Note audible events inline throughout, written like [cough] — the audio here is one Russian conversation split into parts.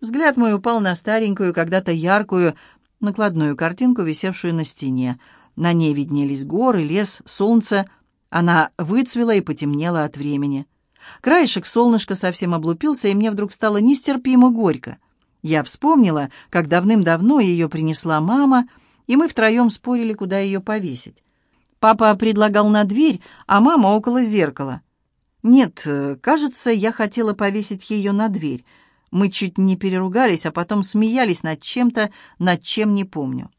Взгляд мой упал на старенькую, когда-то яркую, накладную картинку, висевшую на стене. На ней виднелись горы, лес, солнце. Она выцвела и потемнела от времени. Краешек солнышка совсем облупился, и мне вдруг стало нестерпимо горько. Я вспомнила, как давным-давно ее принесла мама, и мы втроем спорили, куда ее повесить. Папа предлагал на дверь, а мама около зеркала. Нет, кажется, я хотела повесить ее на дверь. Мы чуть не переругались, а потом смеялись над чем-то, над чем не помню.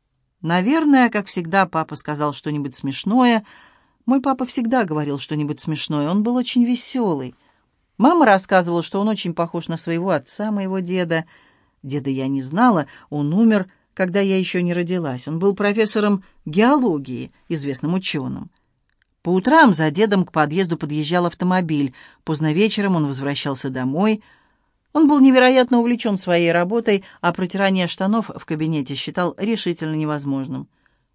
Наверное, как всегда, папа сказал что-нибудь смешное. Мой папа всегда говорил что-нибудь смешное, он был очень веселый. Мама рассказывала, что он очень похож на своего отца, моего деда. Деда я не знала, он умер когда я еще не родилась. Он был профессором геологии, известным ученым. По утрам за дедом к подъезду подъезжал автомобиль. Поздно вечером он возвращался домой. Он был невероятно увлечен своей работой, а протирание штанов в кабинете считал решительно невозможным.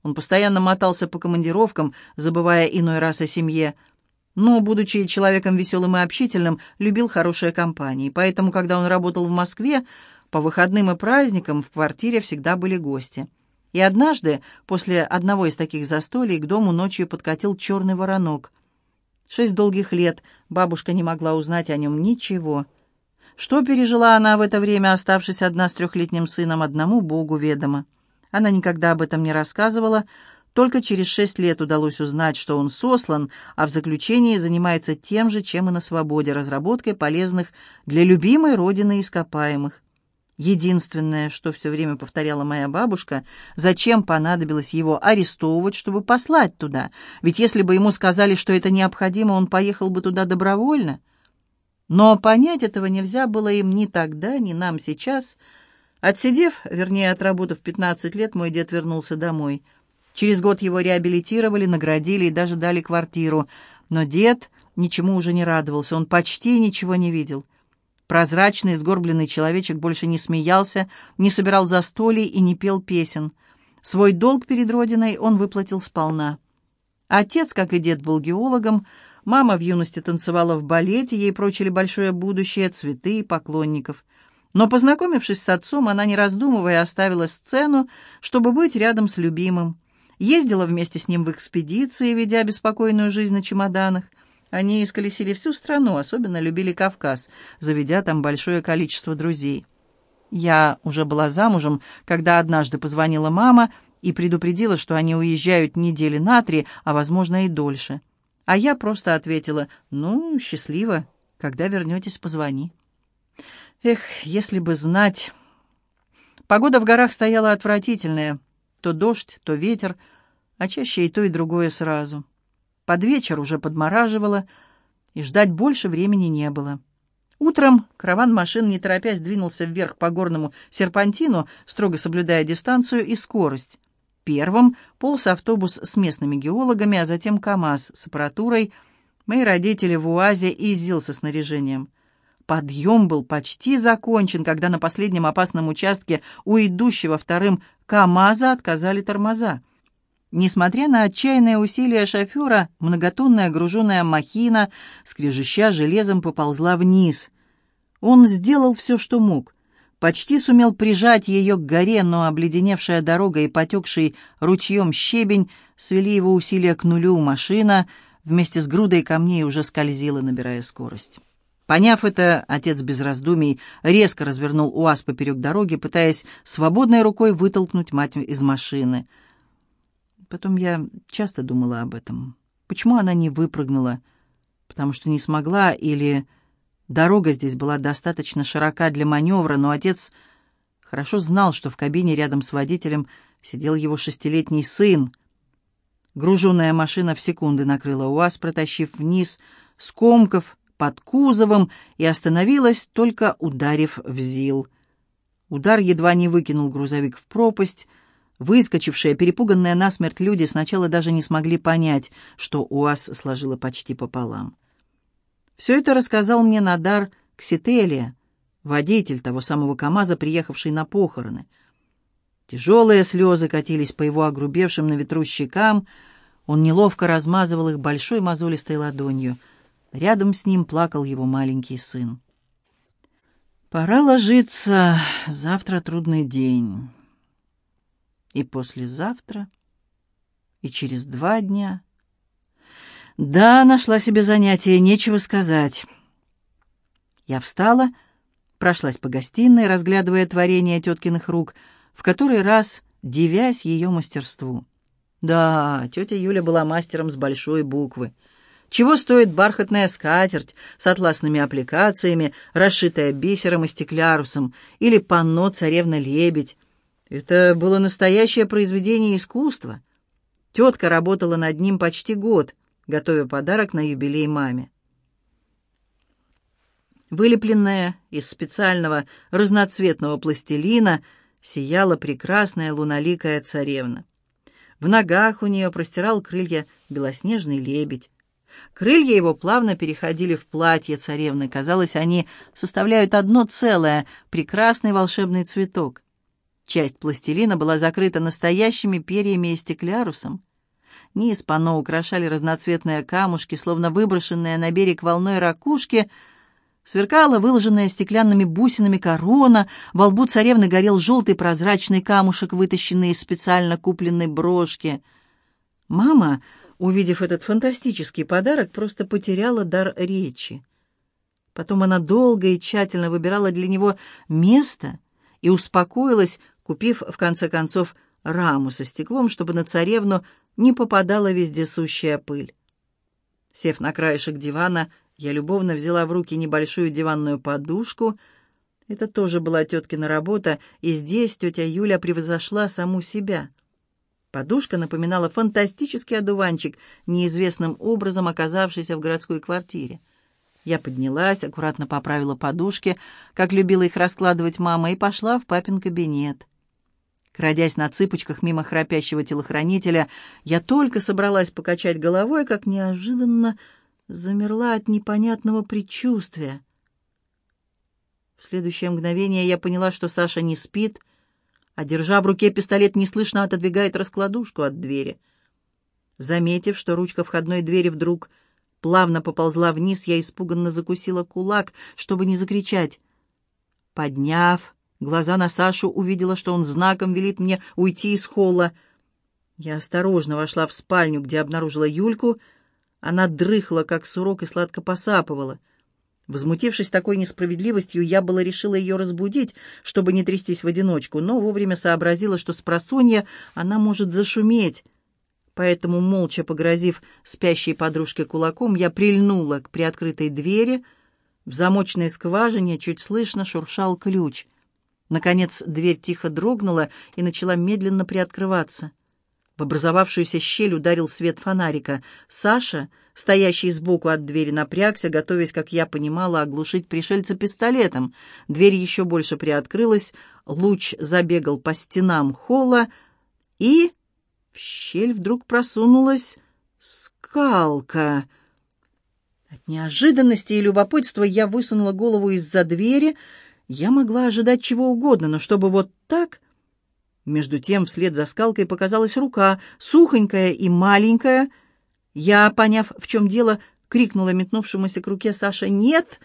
Он постоянно мотался по командировкам, забывая иной раз о семье. Но, будучи человеком веселым и общительным, любил хорошие компании. Поэтому, когда он работал в Москве, по выходным и праздникам в квартире всегда были гости. И однажды, после одного из таких застолий, к дому ночью подкатил черный воронок. Шесть долгих лет бабушка не могла узнать о нем ничего. Что пережила она в это время, оставшись одна с трехлетним сыном, одному Богу ведомо. Она никогда об этом не рассказывала, только через шесть лет удалось узнать, что он сослан, а в заключении занимается тем же, чем и на свободе, разработкой полезных для любимой родины ископаемых. Единственное, что все время повторяла моя бабушка, зачем понадобилось его арестовывать, чтобы послать туда? Ведь если бы ему сказали, что это необходимо, он поехал бы туда добровольно. Но понять этого нельзя было им ни тогда, ни нам сейчас. Отсидев, вернее, отработав 15 лет, мой дед вернулся домой. Через год его реабилитировали, наградили и даже дали квартиру. Но дед ничему уже не радовался, он почти ничего не видел. Прозрачный, сгорбленный человечек больше не смеялся, не собирал застолий и не пел песен. Свой долг перед Родиной он выплатил сполна. Отец, как и дед, был геологом, мама в юности танцевала в балете, ей прочили большое будущее, цветы и поклонников. Но, познакомившись с отцом, она, не раздумывая, оставила сцену, чтобы быть рядом с любимым. Ездила вместе с ним в экспедиции, ведя беспокойную жизнь на чемоданах – они исколесили всю страну, особенно любили Кавказ, заведя там большое количество друзей. Я уже была замужем, когда однажды позвонила мама и предупредила, что они уезжают недели на три, а, возможно, и дольше. А я просто ответила, «Ну, счастливо. Когда вернетесь, позвони». Эх, если бы знать... Погода в горах стояла отвратительная. То дождь, то ветер, а чаще и то, и другое сразу. Под вечер уже подмораживало, и ждать больше времени не было. Утром караван машин, не торопясь, двинулся вверх по горному серпантину, строго соблюдая дистанцию и скорость. Первым полз автобус с местными геологами, а затем КАМАЗ с аппаратурой. Мои родители в УАЗе и ЗИЛ со снаряжением. Подъем был почти закончен, когда на последнем опасном участке у идущего вторым КАМАЗа отказали тормоза. Несмотря на отчаянные усилия шофера, многотонная груженная махина, скрежеща железом, поползла вниз. Он сделал все, что мог. Почти сумел прижать ее к горе, но обледеневшая дорога и потекший ручьем щебень свели его усилия к нулю. Машина вместе с грудой камней уже скользила, набирая скорость. Поняв это, отец без раздумий резко развернул УАЗ поперек дороги, пытаясь свободной рукой вытолкнуть мать из машины — Потом я часто думала об этом. Почему она не выпрыгнула? Потому что не смогла или... Дорога здесь была достаточно широка для маневра, но отец хорошо знал, что в кабине рядом с водителем сидел его шестилетний сын. Груженная машина в секунды накрыла УАЗ, протащив вниз, скомков под кузовом и остановилась, только ударив в ЗИЛ. Удар едва не выкинул грузовик в пропасть — Выскочившие, перепуганные насмерть люди сначала даже не смогли понять, что УАЗ сложило почти пополам. Все это рассказал мне Надар Ксителия, водитель того самого КамАЗа, приехавший на похороны. Тяжелые слезы катились по его огрубевшим на ветру щекам, он неловко размазывал их большой мозолистой ладонью. Рядом с ним плакал его маленький сын. Пора ложиться. Завтра трудный день. И послезавтра, и через два дня. Да, нашла себе занятие, нечего сказать. Я встала, прошлась по гостиной, разглядывая творение теткиных рук, в который раз дивясь ее мастерству. Да, тетя Юля была мастером с большой буквы. Чего стоит бархатная скатерть с атласными аппликациями, расшитая бисером и стеклярусом, или панно «Царевна-лебедь». Это было настоящее произведение искусства. Тетка работала над ним почти год, готовя подарок на юбилей маме. Вылепленная из специального разноцветного пластилина сияла прекрасная луноликая царевна. В ногах у нее простирал крылья белоснежный лебедь. Крылья его плавно переходили в платье царевны. Казалось, они составляют одно целое, прекрасный волшебный цветок. Часть пластилина была закрыта настоящими перьями и стеклярусом. Низ панно украшали разноцветные камушки, словно выброшенные на берег волной ракушки. Сверкала выложенная стеклянными бусинами корона, во лбу царевны горел желтый прозрачный камушек, вытащенный из специально купленной брошки. Мама увидев этот фантастический подарок, просто потеряла дар речи. Потом она долго и тщательно выбирала для него место и успокоилась, купив, в конце концов, раму со стеклом, чтобы на царевну не попадала вездесущая пыль. Сев на краешек дивана, я любовно взяла в руки небольшую диванную подушку. Это тоже была теткина работа, и здесь тетя Юля превзошла саму себя — Подушка напоминала фантастический одуванчик, неизвестным образом оказавшийся в городской квартире. Я поднялась, аккуратно поправила подушки, как любила их раскладывать мама, и пошла в папин кабинет. Крадясь на цыпочках мимо храпящего телохранителя, я только собралась покачать головой, как неожиданно замерла от непонятного предчувствия. В следующее мгновение я поняла, что Саша не спит — а, держа в руке пистолет, неслышно отодвигает раскладушку от двери. Заметив, что ручка входной двери вдруг плавно поползла вниз, я испуганно закусила кулак, чтобы не закричать. Подняв глаза на Сашу, увидела, что он знаком велит мне уйти из холла. Я осторожно вошла в спальню, где обнаружила Юльку. Она дрыхла, как сурок, и сладко посапывала — Возмутившись такой несправедливостью, я было решила ее разбудить, чтобы не трястись в одиночку, но вовремя сообразила, что с просонья она может зашуметь. Поэтому, молча погрозив спящей подружке кулаком, я прильнула к приоткрытой двери. В замочной скважине чуть слышно шуршал ключ. Наконец дверь тихо дрогнула и начала медленно приоткрываться. В образовавшуюся щель ударил свет фонарика. Саша, стоящий сбоку от двери, напрягся, готовясь, как я понимала, оглушить пришельца пистолетом. Дверь еще больше приоткрылась, луч забегал по стенам холла, и в щель вдруг просунулась скалка. От неожиданности и любопытства я высунула голову из-за двери. Я могла ожидать чего угодно, но чтобы вот так... Между тем вслед за скалкой показалась рука, сухонькая и маленькая. Я, поняв, в чем дело, крикнула метнувшемуся к руке Саша «Нет!».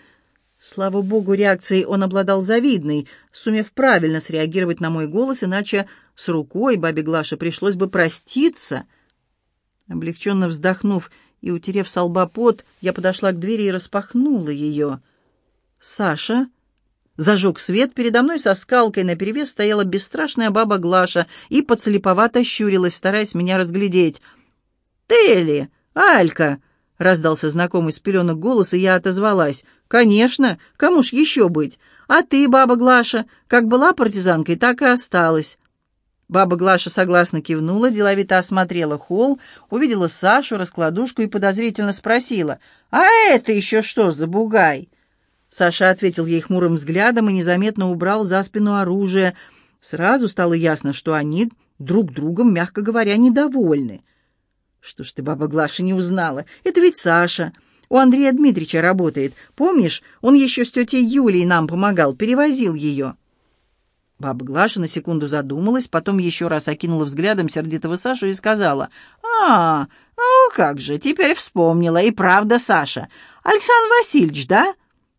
Слава богу, реакцией он обладал завидной, сумев правильно среагировать на мой голос, иначе с рукой бабе Глаше пришлось бы проститься. Облегченно вздохнув и утерев со лба пот, я подошла к двери и распахнула ее. Саша Зажег свет, передо мной со скалкой наперевес стояла бесстрашная баба Глаша и подслеповато щурилась, стараясь меня разглядеть. «Ты ли, Алька?» — раздался знакомый с пеленок голос, и я отозвалась. «Конечно, кому ж еще быть? А ты, баба Глаша, как была партизанкой, так и осталась». Баба Глаша согласно кивнула, деловито осмотрела холл, увидела Сашу, раскладушку и подозрительно спросила, «А это еще что за бугай?» Саша ответил ей хмурым взглядом и незаметно убрал за спину оружие. Сразу стало ясно, что они друг другом, мягко говоря, недовольны. «Что ж ты, баба Глаша, не узнала? Это ведь Саша. У Андрея Дмитриевича работает. Помнишь, он еще с тетей Юлей нам помогал, перевозил ее». Баба Глаша на секунду задумалась, потом еще раз окинула взглядом сердитого Сашу и сказала, «А, ну как же, теперь вспомнила, и правда Саша. Александр Васильевич, да?»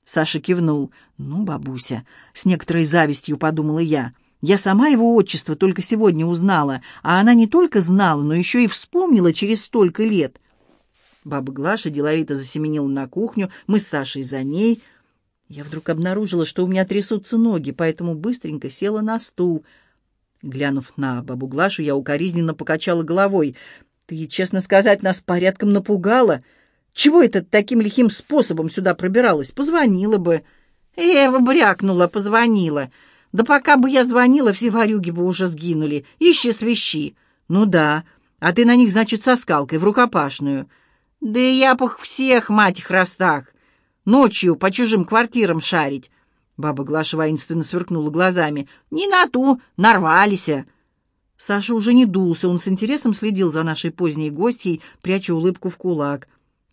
Саша кивнул. «Ну, бабуся», — с некоторой завистью подумала я. «Я сама его отчество только сегодня узнала, а она не только знала, но еще и вспомнила через столько лет». Баба Глаша деловито засеменила на кухню, мы с Сашей за ней. Я вдруг обнаружила, что у меня трясутся ноги, поэтому быстренько села на стул. Глянув на бабу Глашу, я укоризненно покачала головой. «Ты, честно сказать, нас порядком напугала. Чего это таким лихим способом сюда пробиралась? Позвонила бы». «Эва брякнула, позвонила. Да пока бы я звонила, все ворюги бы уже сгинули. Ищи свищи». «Ну да. А ты на них, значит, со скалкой, в рукопашную». «Да я по всех, мать их, растах. Ночью по чужим квартирам шарить». Баба Глаша воинственно сверкнула глазами. «Не на ту, нарвались». Саша уже не дулся, он с интересом следил за нашей поздней гостьей, пряча улыбку в кулак.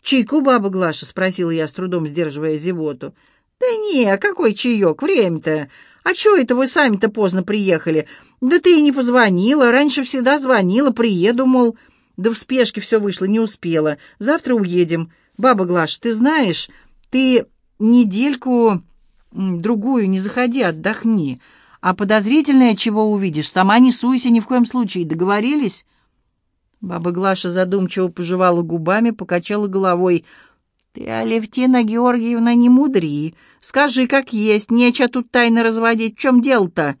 «Чайку, баба Глаша?» — спросила я, с трудом сдерживая зевоту. «Да не, какой чаек? Время-то. А чего это вы сами-то поздно приехали? Да ты и не позвонила. Раньше всегда звонила, приеду, мол. Да в спешке все вышло, не успела. Завтра уедем. Баба Глаша, ты знаешь, ты недельку другую не заходи, отдохни. А подозрительное чего увидишь, сама не суйся ни в коем случае. Договорились?» Баба Глаша задумчиво пожевала губами, покачала головой. «Ты, Алевтина Георгиевна, не мудри. Скажи, как есть, нечего тут тайны разводить. В чем дело-то?»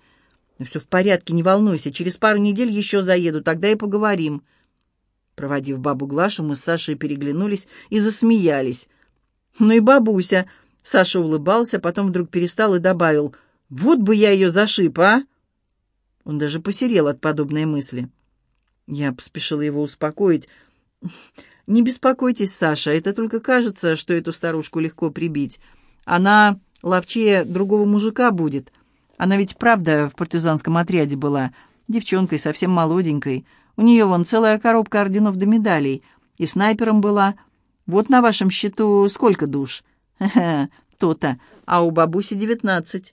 «Ну все в порядке, не волнуйся. Через пару недель еще заеду, тогда и поговорим». Проводив бабу Глашу, мы с Сашей переглянулись и засмеялись. «Ну и бабуся!» Саша улыбался, потом вдруг перестал и добавил. «Вот бы я ее зашиб, а!» Он даже посерел от подобной мысли. Я поспешила его успокоить. «Не беспокойтесь, Саша, это только кажется, что эту старушку легко прибить. Она ловчее другого мужика будет. Она ведь правда в партизанском отряде была, девчонкой совсем молоденькой. У нее вон целая коробка орденов да медалей. И снайпером была. Вот на вашем счету сколько душ?» [laughs] то-то, а у бабуси девятнадцать».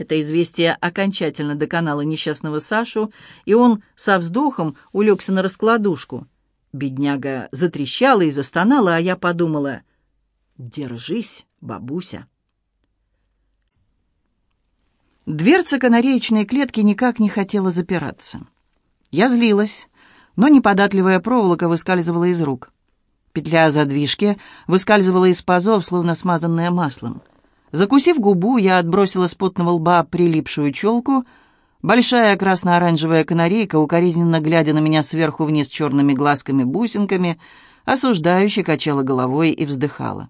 Это известие окончательно доконало несчастного Сашу, и он со вздохом улегся на раскладушку. Бедняга затрещала и застонала, а я подумала, «Держись, бабуся». Дверца канареечной клетки никак не хотела запираться. Я злилась, но неподатливая проволока выскальзывала из рук. Петля задвижки выскальзывала из пазов, словно смазанная маслом. Закусив губу, я отбросила с потного лба прилипшую челку. Большая красно-оранжевая канарейка, укоризненно глядя на меня сверху вниз черными глазками-бусинками, осуждающе качала головой и вздыхала.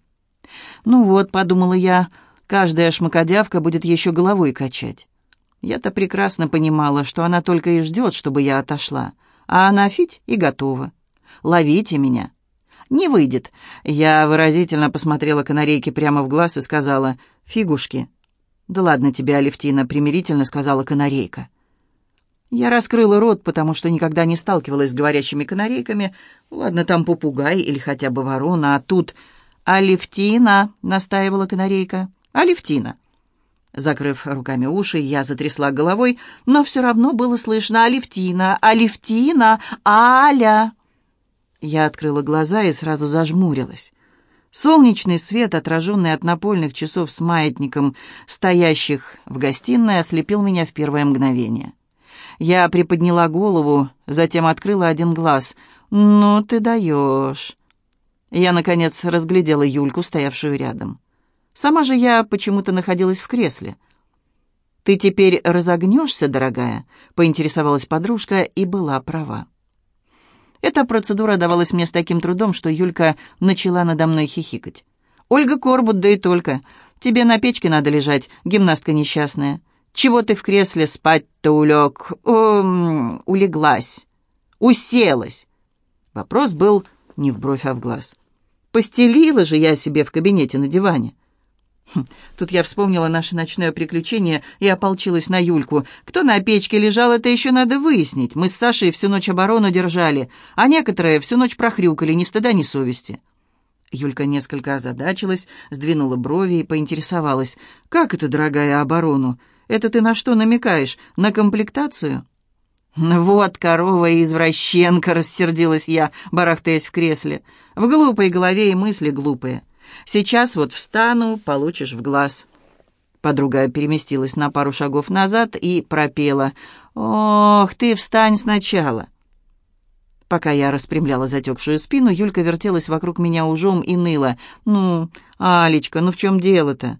«Ну вот», — подумала я, — «каждая шмакодявка будет еще головой качать». Я-то прекрасно понимала, что она только и ждет, чтобы я отошла, а она фить и готова. «Ловите меня». «Не выйдет». Я выразительно посмотрела канарейке прямо в глаз и сказала «Фигушки». «Да ладно тебе, Алевтина», — примирительно сказала канарейка. Я раскрыла рот, потому что никогда не сталкивалась с говорящими канарейками. Ладно, там попугай или хотя бы ворона, а тут... «Алевтина», — настаивала канарейка. «Алевтина». Закрыв руками уши, я затрясла головой, но все равно было слышно «Алевтина! Алевтина! Аля!» Я открыла глаза и сразу зажмурилась. Солнечный свет, отраженный от напольных часов с маятником, стоящих в гостиной, ослепил меня в первое мгновение. Я приподняла голову, затем открыла один глаз. «Ну ты даешь!» Я, наконец, разглядела Юльку, стоявшую рядом. Сама же я почему-то находилась в кресле. «Ты теперь разогнешься, дорогая?» — поинтересовалась подружка и была права. Эта процедура давалась мне с таким трудом, что Юлька начала надо мной хихикать. «Ольга Корбут, да и только. Тебе на печке надо лежать, гимнастка несчастная. Чего ты в кресле спать-то улег? О, улеглась. Уселась». Вопрос был не в бровь, а в глаз. «Постелила же я себе в кабинете на диване. Хм, тут я вспомнила наше ночное приключение и ополчилась на Юльку. Кто на печке лежал, это еще надо выяснить. Мы с Сашей всю ночь оборону держали, а некоторые всю ночь прохрюкали, ни стыда, ни совести. Юлька несколько озадачилась, сдвинула брови и поинтересовалась. «Как это, дорогая, оборону? Это ты на что намекаешь? На комплектацию?» «Вот корова и извращенка!» — рассердилась я, барахтаясь в кресле. «В глупой голове и мысли глупые. Сейчас вот встану, получишь в глаз». Подруга переместилась на пару шагов назад и пропела. «Ох, ты встань сначала!» Пока я распрямляла затекшую спину, Юлька вертелась вокруг меня ужом и ныла. «Ну, Алечка, ну в чем дело-то?»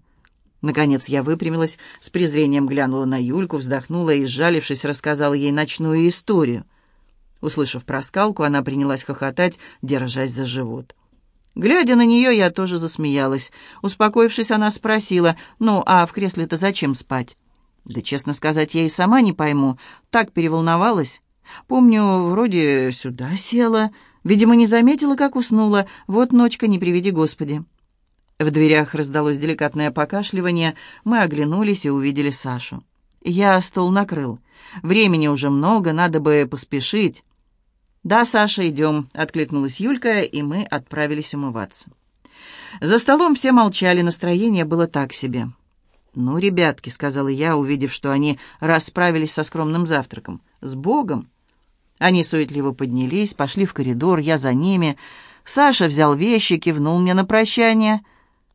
Наконец я выпрямилась, с презрением глянула на Юльку, вздохнула и, сжалившись, рассказала ей ночную историю. Услышав про скалку, она принялась хохотать, держась за живот. Глядя на нее, я тоже засмеялась. Успокоившись, она спросила, «Ну, а в кресле-то зачем спать?» «Да, честно сказать, я и сама не пойму. Так переволновалась. Помню, вроде сюда села. Видимо, не заметила, как уснула. Вот ночка, не приведи Господи». В дверях раздалось деликатное покашливание. Мы оглянулись и увидели Сашу. Я стол накрыл. Времени уже много, надо бы поспешить. «Да, Саша, идем», — откликнулась Юлька, и мы отправились умываться. За столом все молчали, настроение было так себе. «Ну, ребятки», — сказала я, увидев, что они расправились со скромным завтраком. «С Богом!» Они суетливо поднялись, пошли в коридор, я за ними. Саша взял вещи, кивнул мне на прощание.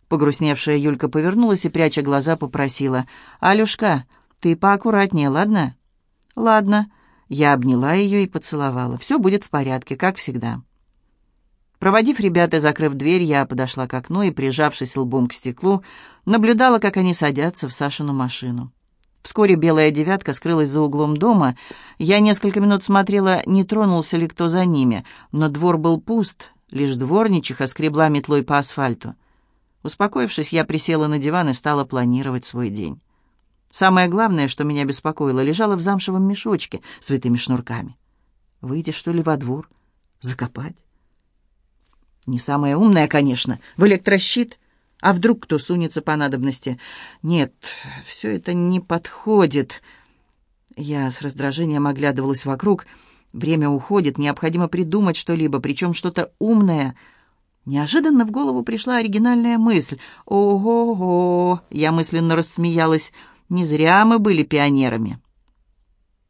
Погрустневшая Юлька повернулась и, пряча глаза, попросила. «Алюшка, ты поаккуратнее, ладно?» «Ладно», я обняла ее и поцеловала. «Все будет в порядке, как всегда». Проводив ребят и закрыв дверь, я подошла к окну и, прижавшись лбом к стеклу, наблюдала, как они садятся в Сашину машину. Вскоре белая девятка скрылась за углом дома. Я несколько минут смотрела, не тронулся ли кто за ними, но двор был пуст, лишь дворничиха скребла метлой по асфальту. Успокоившись, я присела на диван и стала планировать свой день. Самое главное, что меня беспокоило, лежало в замшевом мешочке с витыми шнурками. Выйти, что ли, во двор? Закопать? Не самое умное, конечно, в электрощит. А вдруг кто сунется по надобности? Нет, все это не подходит. Я с раздражением оглядывалась вокруг. Время уходит, необходимо придумать что-либо, причем что-то умное. Неожиданно в голову пришла оригинальная мысль. «Ого-го!» — я мысленно рассмеялась. Не зря мы были пионерами.